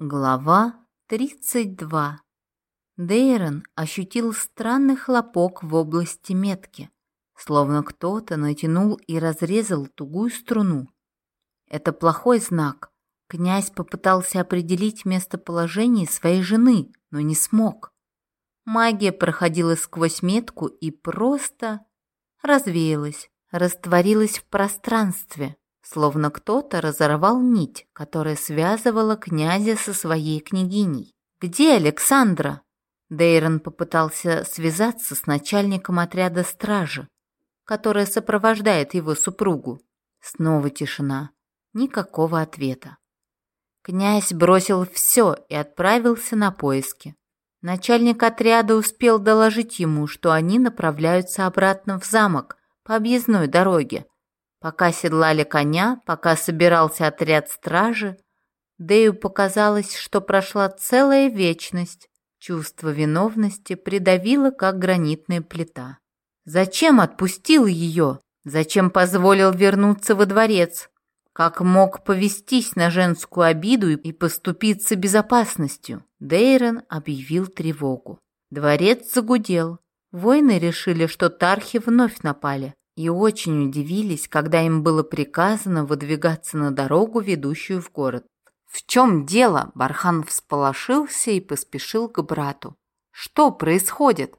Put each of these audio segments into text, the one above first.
Глава 32. Дейрон ощутил странный хлопок в области метки, словно кто-то натянул и разрезал тугую струну. Это плохой знак. Князь попытался определить местоположение своей жены, но не смог. Магия проходила сквозь метку и просто развеялась, растворилась в пространстве словно кто-то разорвал нить, которая связывала князя со своей княгиней. «Где Александра?» Дейрон попытался связаться с начальником отряда стражи, которая сопровождает его супругу. Снова тишина. Никакого ответа. Князь бросил все и отправился на поиски. Начальник отряда успел доложить ему, что они направляются обратно в замок по объездной дороге, Пока седлали коня, пока собирался отряд стражи, Дэю показалось, что прошла целая вечность. Чувство виновности придавило, как гранитная плита. Зачем отпустил ее? Зачем позволил вернуться во дворец? Как мог повестись на женскую обиду и поступиться безопасностью? Дейрон объявил тревогу. Дворец загудел. Воины решили, что тархи вновь напали и очень удивились, когда им было приказано выдвигаться на дорогу, ведущую в город. «В чем дело?» – Бархан всполошился и поспешил к брату. «Что происходит?»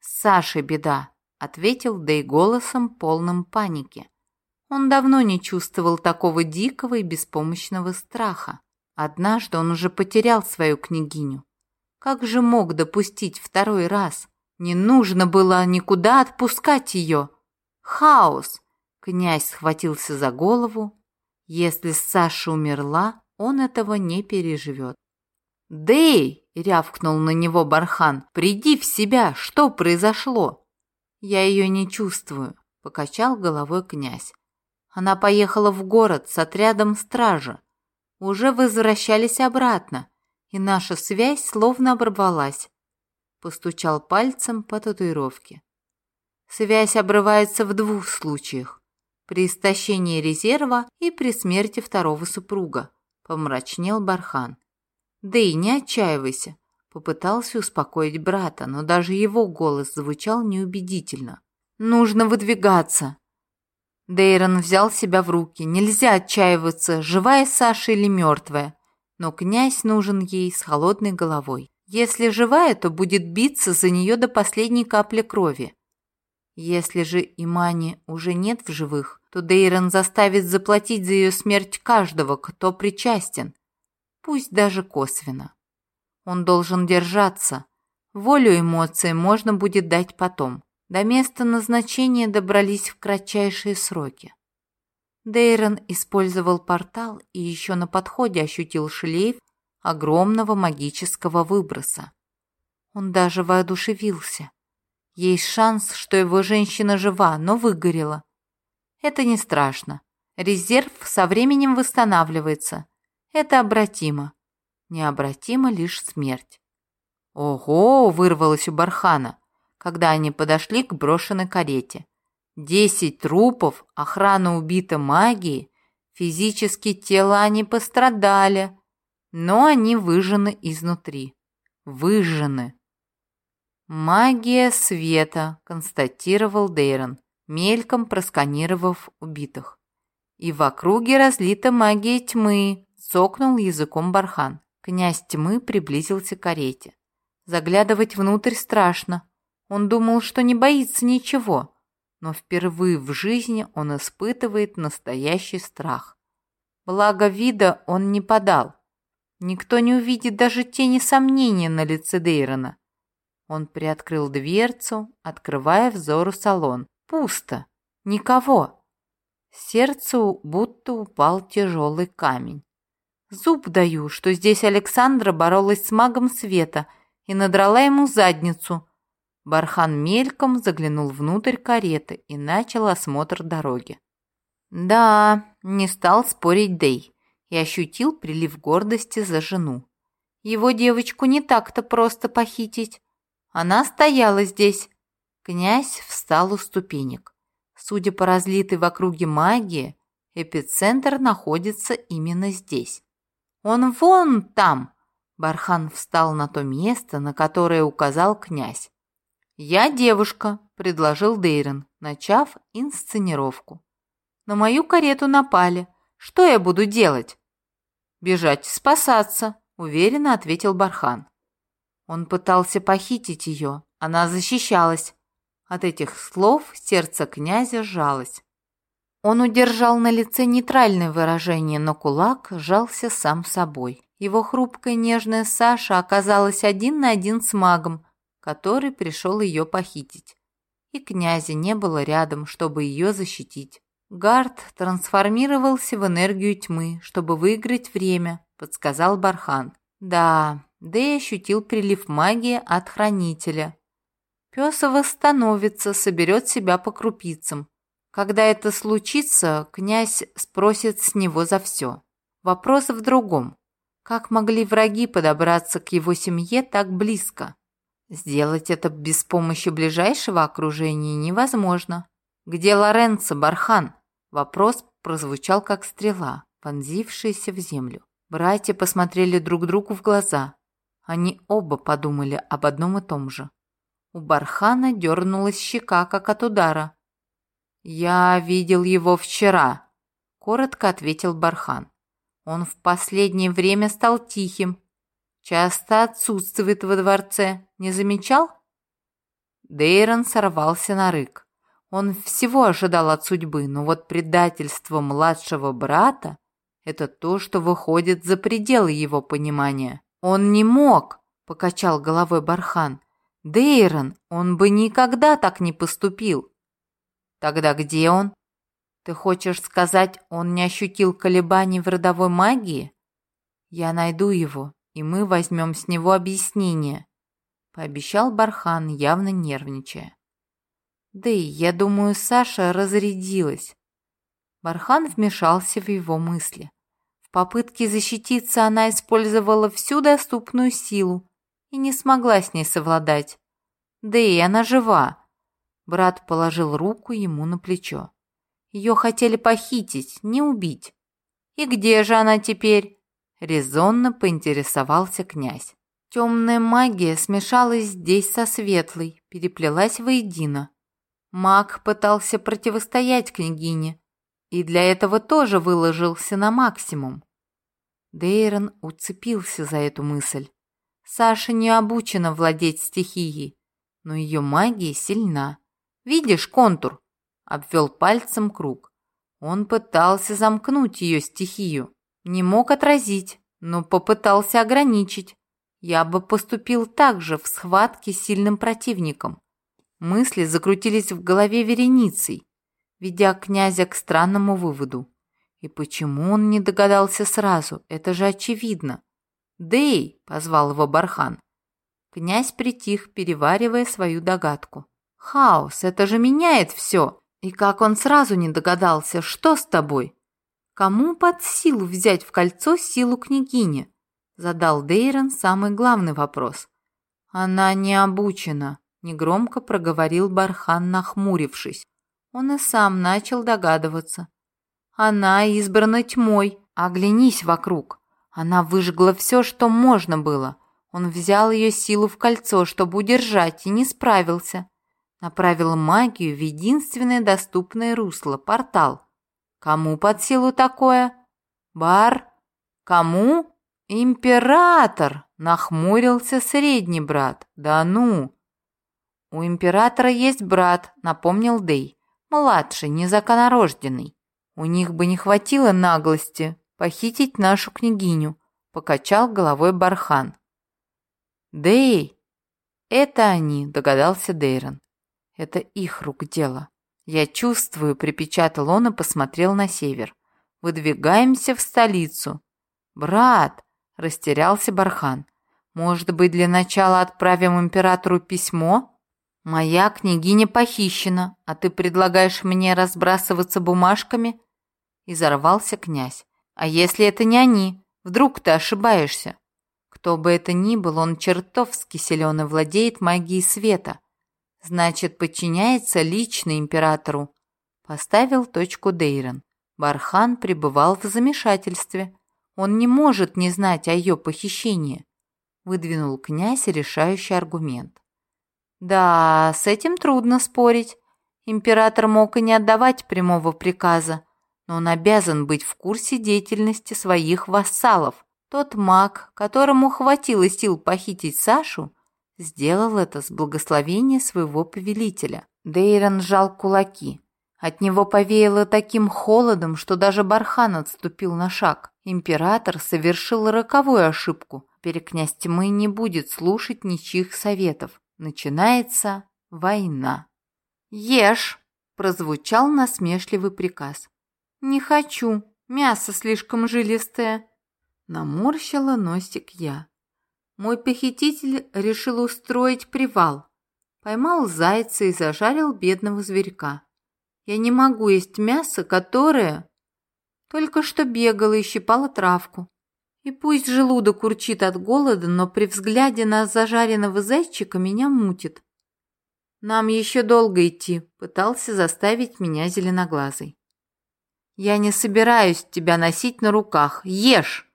«С беда», – ответил Дэй голосом, полным паники. Он давно не чувствовал такого дикого и беспомощного страха. Однажды он уже потерял свою княгиню. Как же мог допустить второй раз? Не нужно было никуда отпускать ее. Хаос! Князь схватился за голову. Если Саша умерла, он этого не переживет. «Дэй!» — рявкнул на него Бархан. «Приди в себя! Что произошло?» «Я ее не чувствую», — покачал головой князь. Она поехала в город с отрядом стражи. Уже возвращались обратно, и наша связь словно оборвалась. Постучал пальцем по татуировке. Связь обрывается в двух случаях. При истощении резерва и при смерти второго супруга, помрачнел Бархан. Да и не отчаивайся, попытался успокоить брата, но даже его голос звучал неубедительно. Нужно выдвигаться. Дейрон взял себя в руки. Нельзя отчаиваться, живая Саша или мертвая. Но князь нужен ей с холодной головой. Если живая, то будет биться за нее до последней капли крови. Если же Имани уже нет в живых, то Дейрон заставит заплатить за ее смерть каждого, кто причастен, пусть даже косвенно. Он должен держаться. Волю эмоций можно будет дать потом. До места назначения добрались в кратчайшие сроки. Дейрон использовал портал и еще на подходе ощутил шлейф огромного магического выброса. Он даже воодушевился. Есть шанс, что его женщина жива, но выгорела. Это не страшно. Резерв со временем восстанавливается. Это обратимо. Необратима лишь смерть. «Ого!» – вырвалось у Бархана, когда они подошли к брошенной карете. «Десять трупов, охрана убита магией, физически тела не пострадали, но они выжжены изнутри. Выжжены!» «Магия света», — констатировал Дейрон, мельком просканировав убитых. «И в округе разлита магия тьмы», — цокнул языком Бархан. Князь тьмы приблизился к карете. Заглядывать внутрь страшно. Он думал, что не боится ничего, но впервые в жизни он испытывает настоящий страх. Благо вида он не подал. Никто не увидит даже тени сомнения на лице Дейрона. Он приоткрыл дверцу, открывая взору салон. Пусто. Никого. Сердцу будто упал тяжелый камень. Зуб даю, что здесь Александра боролась с магом света и надрала ему задницу. Бархан мельком заглянул внутрь кареты и начал осмотр дороги. Да, не стал спорить Дэй и ощутил прилив гордости за жену. Его девочку не так-то просто похитить. Она стояла здесь. Князь встал у ступенек. Судя по разлитой в округе магии, эпицентр находится именно здесь. Он вон там!» Бархан встал на то место, на которое указал князь. «Я девушка», — предложил Дейрон, начав инсценировку. «На мою карету напали. Что я буду делать?» «Бежать, спасаться», — уверенно ответил Бархан. Он пытался похитить ее, она защищалась. От этих слов сердце князя сжалось. Он удержал на лице нейтральное выражение, но кулак сжался сам собой. Его хрупкая нежная Саша оказалась один на один с магом, который пришел ее похитить. И князя не было рядом, чтобы ее защитить. Гард трансформировался в энергию тьмы, чтобы выиграть время, подсказал Бархан. Да, Дэй ощутил прилив магии от хранителя. Пес восстановится, соберет себя по крупицам. Когда это случится, князь спросит с него за все. Вопрос в другом. Как могли враги подобраться к его семье так близко? Сделать это без помощи ближайшего окружения невозможно. «Где Лоренцо, Бархан?» Вопрос прозвучал как стрела, вонзившаяся в землю. Братья посмотрели друг другу в глаза. Они оба подумали об одном и том же. У Бархана дернулась щека, как от удара. «Я видел его вчера», — коротко ответил Бархан. «Он в последнее время стал тихим, Часто отсутствует во дворце. Не замечал? Дейрон сорвался на рык. Он всего ожидал от судьбы, но вот предательство младшего брата — это то, что выходит за пределы его понимания. Он не мог, — покачал головой Бархан. Дейрон, он бы никогда так не поступил. Тогда где он? Ты хочешь сказать, он не ощутил колебаний в родовой магии? Я найду его и мы возьмем с него объяснение», — пообещал Бархан, явно нервничая. «Да и, я думаю, Саша разрядилась». Бархан вмешался в его мысли. Попытке защититься она использовала всю доступную силу и не смогла с ней совладать. Да и она жива. Брат положил руку ему на плечо. Ее хотели похитить, не убить. И где же она теперь? Резонно поинтересовался князь. Темная магия смешалась здесь со светлой, переплелась воедино. Маг пытался противостоять княгине, и для этого тоже выложился на максимум. Дейрон уцепился за эту мысль. Саша не обучена владеть стихией, но ее магия сильна. Видишь контур? Обвел пальцем круг. Он пытался замкнуть ее стихию. Не мог отразить, но попытался ограничить. Я бы поступил так же в схватке с сильным противником. Мысли закрутились в голове вереницей, ведя князя к странному выводу. И почему он не догадался сразу? Это же очевидно. «Дэй!» — позвал его Бархан. Князь притих, переваривая свою догадку. «Хаос, это же меняет все! И как он сразу не догадался, что с тобой?» Кому под силу взять в кольцо силу княгини? Задал Дейрон самый главный вопрос. Она не обучена, негромко проговорил Бархан, нахмурившись. Он и сам начал догадываться. Она избрана тьмой, оглянись вокруг. Она выжгла все, что можно было. Он взял ее силу в кольцо, чтобы удержать, и не справился. Направил магию в единственное доступное русло – портал. Кому под силу такое? Бар? Кому? Император! Нахмурился средний брат. Да ну! У императора есть брат, напомнил Дей. Младший, незаконорожденный. У них бы не хватило наглости похитить нашу княгиню, покачал головой Бархан. Дей! Это они, догадался Дейрон. Это их рук дело. «Я чувствую», — припечатал он и посмотрел на север. «Выдвигаемся в столицу». «Брат», — растерялся Бархан, «может быть, для начала отправим императору письмо?» «Моя княгиня похищена, а ты предлагаешь мне разбрасываться бумажками?» И взорвался князь. «А если это не они? Вдруг ты ошибаешься?» Кто бы это ни был, он чертовски силен и владеет магией света. Значит, подчиняется лично императору. Поставил точку Дейрон. Бархан пребывал в замешательстве. Он не может не знать о ее похищении, выдвинул князь решающий аргумент. Да, с этим трудно спорить. Император мог и не отдавать прямого приказа, но он обязан быть в курсе деятельности своих вассалов. Тот маг, которому хватило сил похитить Сашу, сделал это с благословения своего повелителя. Дейрон сжал кулаки. От него повеяло таким холодом, что даже Бархан отступил на шаг. Император совершил роковую ошибку. Теперь князь тьмы не будет слушать ничьих советов. Начинается война. «Ешь!» – прозвучал насмешливый приказ. «Не хочу, мясо слишком жилистое!» Наморщила носик я. Мой похититель решил устроить привал. Поймал зайца и зажарил бедного зверька. Я не могу есть мясо, которое только что бегало и щипало травку. И пусть желудок урчит от голода, но при взгляде на зажаренного зайчика меня мутит. Нам еще долго идти, пытался заставить меня зеленоглазый. Я не собираюсь тебя носить на руках. Ешь!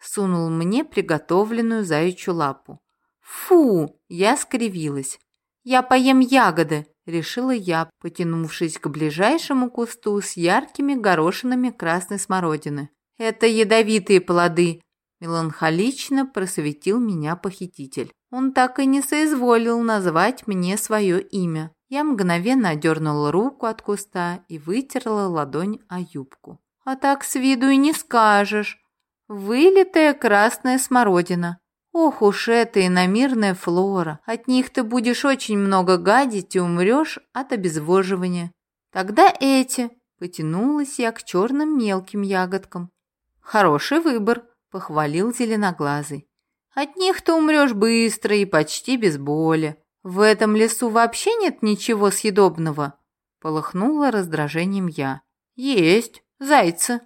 Сунул мне приготовленную заячью лапу. Фу! Я скривилась. Я поем ягоды, решила я, потянувшись к ближайшему кусту с яркими горошинами красной смородины. Это ядовитые плоды, меланхолично просветил меня похититель. Он так и не соизволил назвать мне свое имя. Я мгновенно одернула руку от куста и вытерла ладонь о юбку. А так с виду и не скажешь. Вылитая красная смородина. Ох уж эта иномирная флора. От них ты будешь очень много гадить и умрешь от обезвоживания. Тогда эти. Потянулась я к черным мелким ягодкам. Хороший выбор, похвалил зеленоглазый. От них ты умрешь быстро и почти без боли. В этом лесу вообще нет ничего съедобного. Полыхнула раздражением я. Есть, зайцы.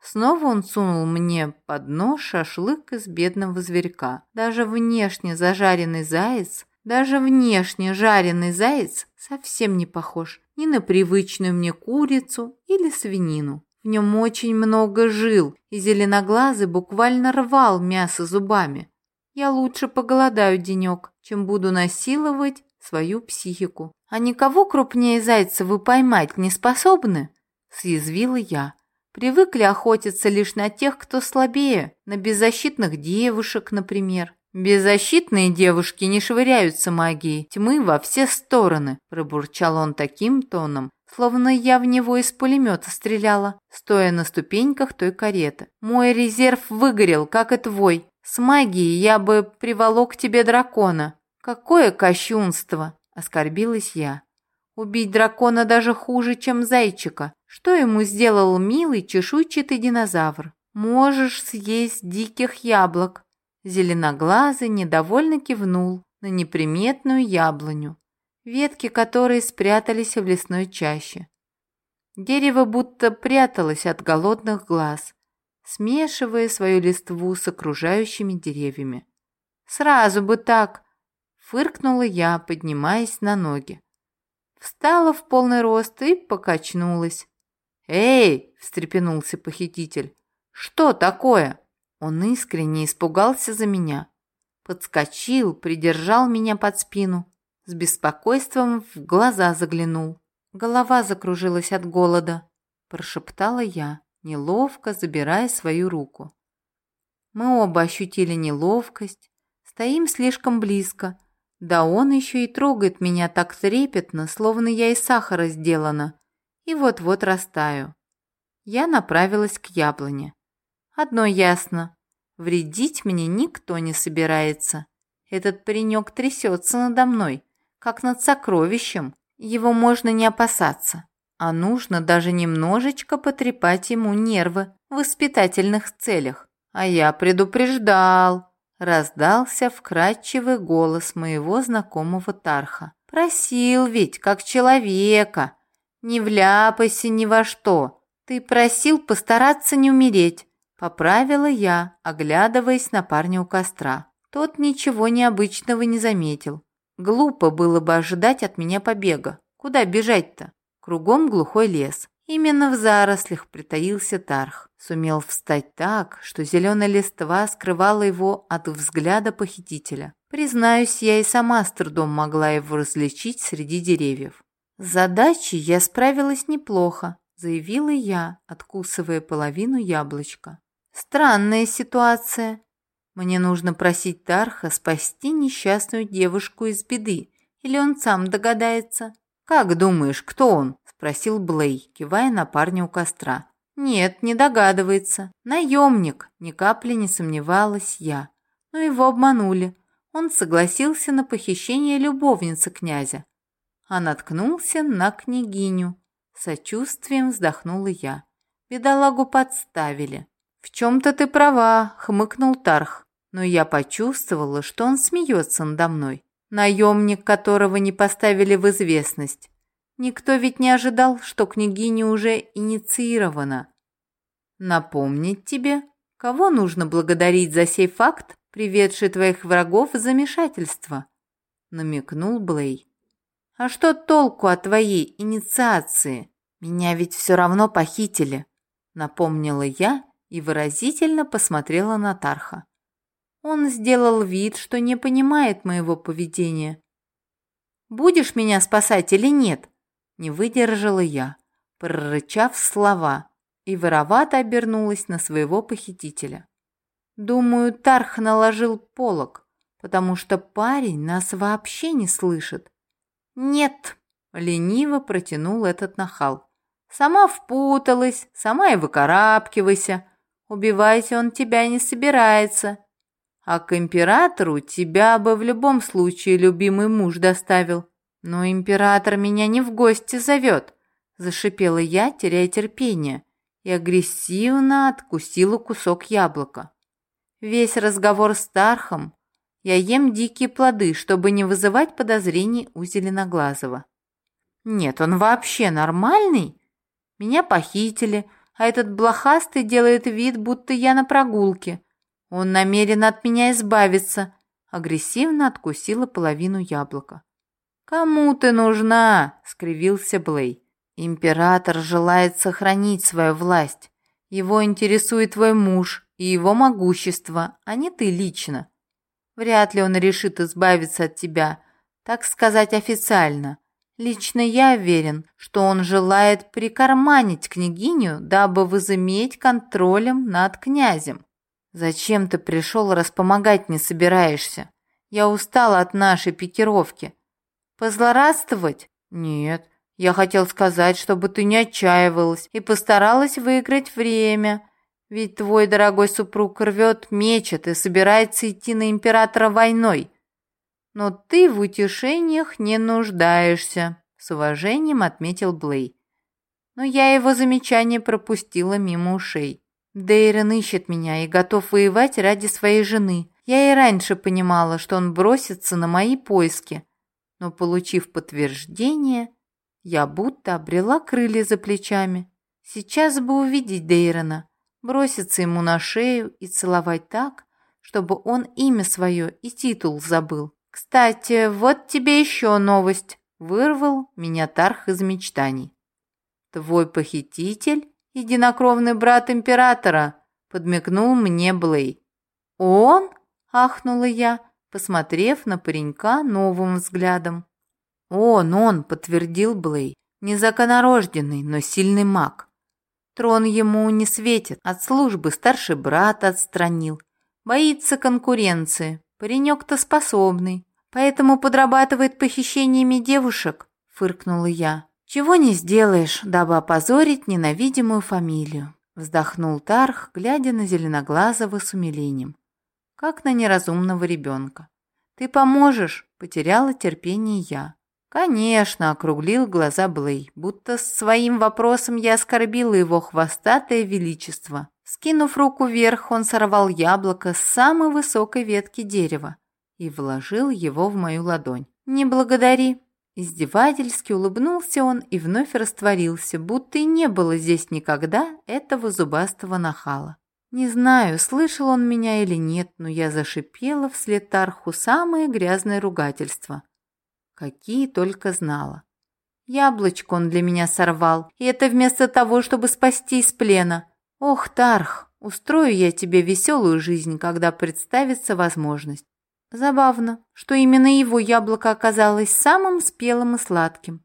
Снова он сунул мне под нос шашлык из бедного зверька. Даже внешне зажаренный заяц, даже внешне жареный заяц совсем не похож ни на привычную мне курицу или свинину. В нем очень много жил, и зеленоглазый буквально рвал мясо зубами. Я лучше поголодаю денек, чем буду насиловать свою психику. А никого крупнее зайца вы поймать не способны? Съязвила я. Привыкли охотиться лишь на тех, кто слабее, на беззащитных девушек, например. «Беззащитные девушки не швыряются магией тьмы во все стороны», – пробурчал он таким тоном, словно я в него из пулемета стреляла, стоя на ступеньках той кареты. «Мой резерв выгорел, как и твой. С магией я бы приволок тебе дракона. Какое кощунство!» – оскорбилась я. Убить дракона даже хуже, чем зайчика. Что ему сделал милый чешуйчатый динозавр? Можешь съесть диких яблок. Зеленоглазый недовольно кивнул на неприметную яблоню, ветки которой спрятались в лесной чаще. Дерево будто пряталось от голодных глаз, смешивая свою листву с окружающими деревьями. «Сразу бы так!» — фыркнула я, поднимаясь на ноги встала в полный рост и покачнулась. «Эй!» – встрепенулся похититель. «Что такое?» Он искренне испугался за меня. Подскочил, придержал меня под спину. С беспокойством в глаза заглянул. Голова закружилась от голода. Прошептала я, неловко забирая свою руку. Мы оба ощутили неловкость. Стоим слишком близко, да он еще и трогает меня так трепетно, словно я из сахара сделана, и вот-вот растаю. Я направилась к яблоне. Одно ясно, вредить мне никто не собирается. Этот паренек трясется надо мной, как над сокровищем. Его можно не опасаться, а нужно даже немножечко потрепать ему нервы в воспитательных целях. А я предупреждал, Раздался вкрадчивый голос моего знакомого Тарха. «Просил ведь, как человека. Не вляпайся ни во что. Ты просил постараться не умереть». Поправила я, оглядываясь на парня у костра. Тот ничего необычного не заметил. Глупо было бы ожидать от меня побега. Куда бежать-то? Кругом глухой лес. Именно в зарослях притаился Тарх. Сумел встать так, что зеленая листва скрывала его от взгляда похитителя. Признаюсь, я и сама с трудом могла его различить среди деревьев. С задачей я справилась неплохо, заявила я, откусывая половину яблочка. Странная ситуация. Мне нужно просить Тарха спасти несчастную девушку из беды, или он сам догадается. «Как думаешь, кто он?» – спросил Блей, кивая на парня у костра. «Нет, не догадывается. Наемник», – ни капли не сомневалась я. Но его обманули. Он согласился на похищение любовницы князя, а наткнулся на княгиню. Сочувствием вздохнула я. Бедолагу подставили. «В чем-то ты права», — хмыкнул Тарх. Но я почувствовала, что он смеется надо мной. Наемник, которого не поставили в известность. Никто ведь не ожидал, что княгиня уже инициирована. Напомнить тебе, кого нужно благодарить за сей факт, приведший твоих врагов в замешательство? Намекнул Блей. А что толку от твоей инициации? Меня ведь все равно похитили, напомнила я и выразительно посмотрела на Тарха. Он сделал вид, что не понимает моего поведения. «Будешь меня спасать или нет?» Не выдержала я, прорычав слова, и воровато обернулась на своего похитителя. Думаю, Тарх наложил полог, потому что парень нас вообще не слышит. «Нет!» — лениво протянул этот нахал. «Сама впуталась, сама и выкарабкивайся. Убивать он тебя не собирается. А к императору тебя бы в любом случае любимый муж доставил. Но император меня не в гости зовет, зашипела я, теряя терпение, и агрессивно откусила кусок яблока. Весь разговор с Тархом я ем дикие плоды, чтобы не вызывать подозрений у Зеленоглазого. Нет, он вообще нормальный? Меня похитили, а этот блохастый делает вид, будто я на прогулке. Он намерен от меня избавиться. Агрессивно откусила половину яблока. «Кому ты нужна?» — скривился Блей. «Император желает сохранить свою власть. Его интересует твой муж и его могущество, а не ты лично. Вряд ли он решит избавиться от тебя, так сказать официально. Лично я уверен, что он желает прикарманить княгиню, дабы возыметь контролем над князем. Зачем ты пришел, раз помогать не собираешься? Я устала от нашей пикировки. Позлорадствовать? Нет. Я хотел сказать, чтобы ты не отчаивалась и постаралась выиграть время. Ведь твой дорогой супруг рвет, мечет и собирается идти на императора войной но ты в утешениях не нуждаешься», — с уважением отметил Блей. Но я его замечание пропустила мимо ушей. Дейрон ищет меня и готов воевать ради своей жены. Я и раньше понимала, что он бросится на мои поиски. Но, получив подтверждение, я будто обрела крылья за плечами. Сейчас бы увидеть Дейрона, броситься ему на шею и целовать так, чтобы он имя свое и титул забыл. «Кстати, вот тебе еще новость», — вырвал меня Тарх из мечтаний. «Твой похититель — единокровный брат императора», — подмигнул мне Блей. «Он?» — ахнула я, посмотрев на паренька новым взглядом. «Он, он», — подтвердил Блей, — «незаконорожденный, но сильный маг. Трон ему не светит, от службы старший брат отстранил. Боится конкуренции, паренек-то способный поэтому подрабатывает похищениями девушек», — фыркнула я. «Чего не сделаешь, дабы опозорить ненавидимую фамилию», — вздохнул Тарх, глядя на Зеленоглазого с умилением, как на неразумного ребенка. «Ты поможешь?» — потеряла терпение я. «Конечно», — округлил глаза Блей, будто своим вопросом я оскорбила его хвостатое величество. Скинув руку вверх, он сорвал яблоко с самой высокой ветки дерева и вложил его в мою ладонь. «Не благодари!» Издевательски улыбнулся он и вновь растворился, будто и не было здесь никогда этого зубастого нахала. Не знаю, слышал он меня или нет, но я зашипела вслед Тарху самое грязное ругательство. Какие только знала. Яблочко он для меня сорвал, и это вместо того, чтобы спасти из плена. Ох, Тарх, устрою я тебе веселую жизнь, когда представится возможность. Забавно, что именно его яблоко оказалось самым спелым и сладким.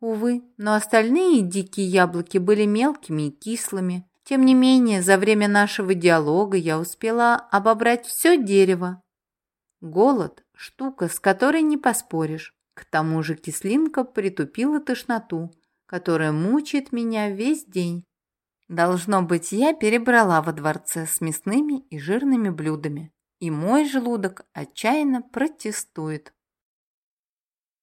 Увы, но остальные дикие яблоки были мелкими и кислыми. Тем не менее, за время нашего диалога я успела обобрать все дерево. Голод – штука, с которой не поспоришь. К тому же кислинка притупила тошноту, которая мучает меня весь день. Должно быть, я перебрала во дворце с мясными и жирными блюдами, и мой желудок отчаянно протестует.